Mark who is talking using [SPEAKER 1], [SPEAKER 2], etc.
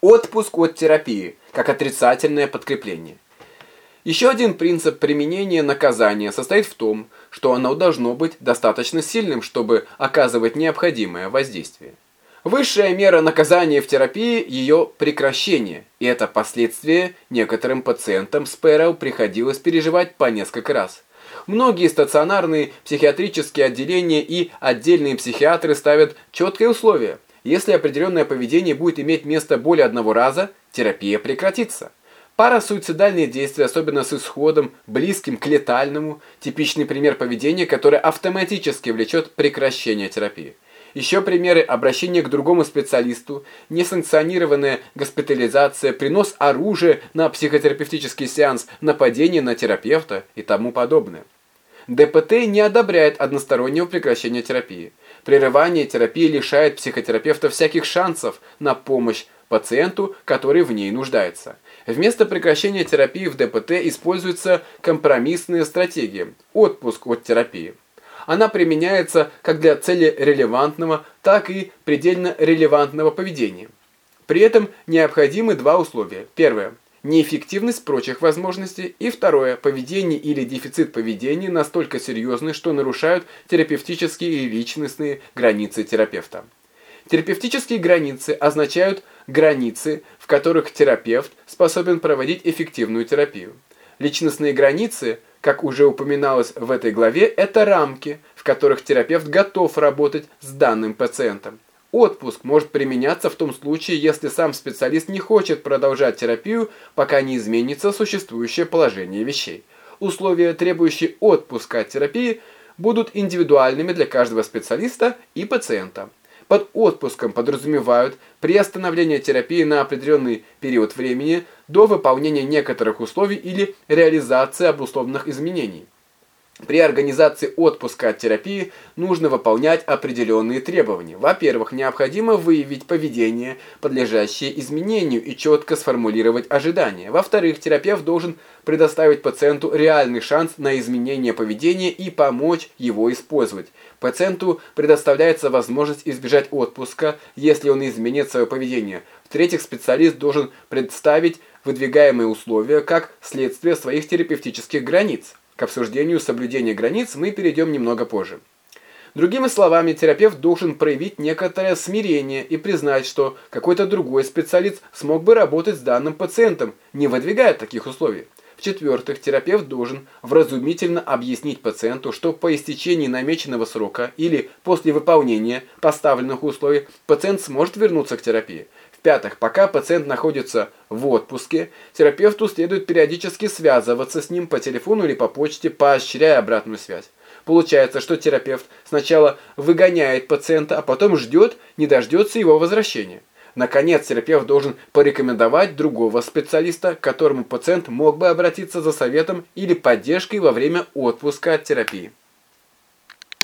[SPEAKER 1] Отпуск от терапии, как отрицательное подкрепление. Еще один принцип применения наказания состоит в том, что оно должно быть достаточно сильным, чтобы оказывать необходимое воздействие. Высшая мера наказания в терапии – ее прекращение, и это последствие некоторым пациентам с ПРЛ приходилось переживать по несколько раз. Многие стационарные психиатрические отделения и отдельные психиатры ставят четкие условия. Если определенное поведение будет иметь место более одного раза, терапия прекратится. Парасуицидальные действия, особенно с исходом, близким к летальному, типичный пример поведения, которое автоматически влечет прекращение терапии. Еще примеры обращения к другому специалисту, несанкционированная госпитализация, принос оружия на психотерапевтический сеанс, нападение на терапевта и тому подобное. ДПТ не одобряет одностороннего прекращения терапии. Прерывание терапии лишает психотерапевта всяких шансов на помощь пациенту, который в ней нуждается. Вместо прекращения терапии в ДПТ используется компромиссная стратегия – отпуск от терапии. Она применяется как для цели релевантного, так и предельно релевантного поведения. При этом необходимы два условия. Первое – неэффективность прочих возможностей. И второе – поведение или дефицит поведения настолько серьезны, что нарушают терапевтические и личностные границы терапевта. Терапевтические границы означают границы, в которых терапевт способен проводить эффективную терапию. Личностные границы – как уже упоминалось в этой главе, это рамки, в которых терапевт готов работать с данным пациентом. Отпуск может применяться в том случае, если сам специалист не хочет продолжать терапию, пока не изменится существующее положение вещей. Условия, требующие отпуска от терапии, будут индивидуальными для каждого специалиста и пациента. Под отпуском подразумевают приостановление терапии на определенный период времени до выполнения некоторых условий или реализации обусловленных изменений. При организации отпуска от терапии нужно выполнять определенные требования. Во-первых, необходимо выявить поведение, подлежащее изменению, и четко сформулировать ожидания. Во-вторых, терапевт должен предоставить пациенту реальный шанс на изменение поведения и помочь его использовать. Пациенту предоставляется возможность избежать отпуска, если он изменит свое поведение. В-третьих, специалист должен представить выдвигаемые условия как следствие своих терапевтических границ. К обсуждению соблюдения границ мы перейдем немного позже. Другими словами, терапевт должен проявить некоторое смирение и признать, что какой-то другой специалист смог бы работать с данным пациентом, не выдвигая таких условий. В-четвертых, терапевт должен вразумительно объяснить пациенту, что по истечении намеченного срока или после выполнения поставленных условий пациент сможет вернуться к терапии. В-пятых, пока пациент находится в отпуске, терапевту следует периодически связываться с ним по телефону или по почте, поощряя обратную связь. Получается, что терапевт сначала выгоняет пациента, а потом ждет, не дождется его возвращения. Наконец, терапевт должен порекомендовать другого специалиста, к которому пациент мог бы обратиться за советом или поддержкой во время отпуска от терапии.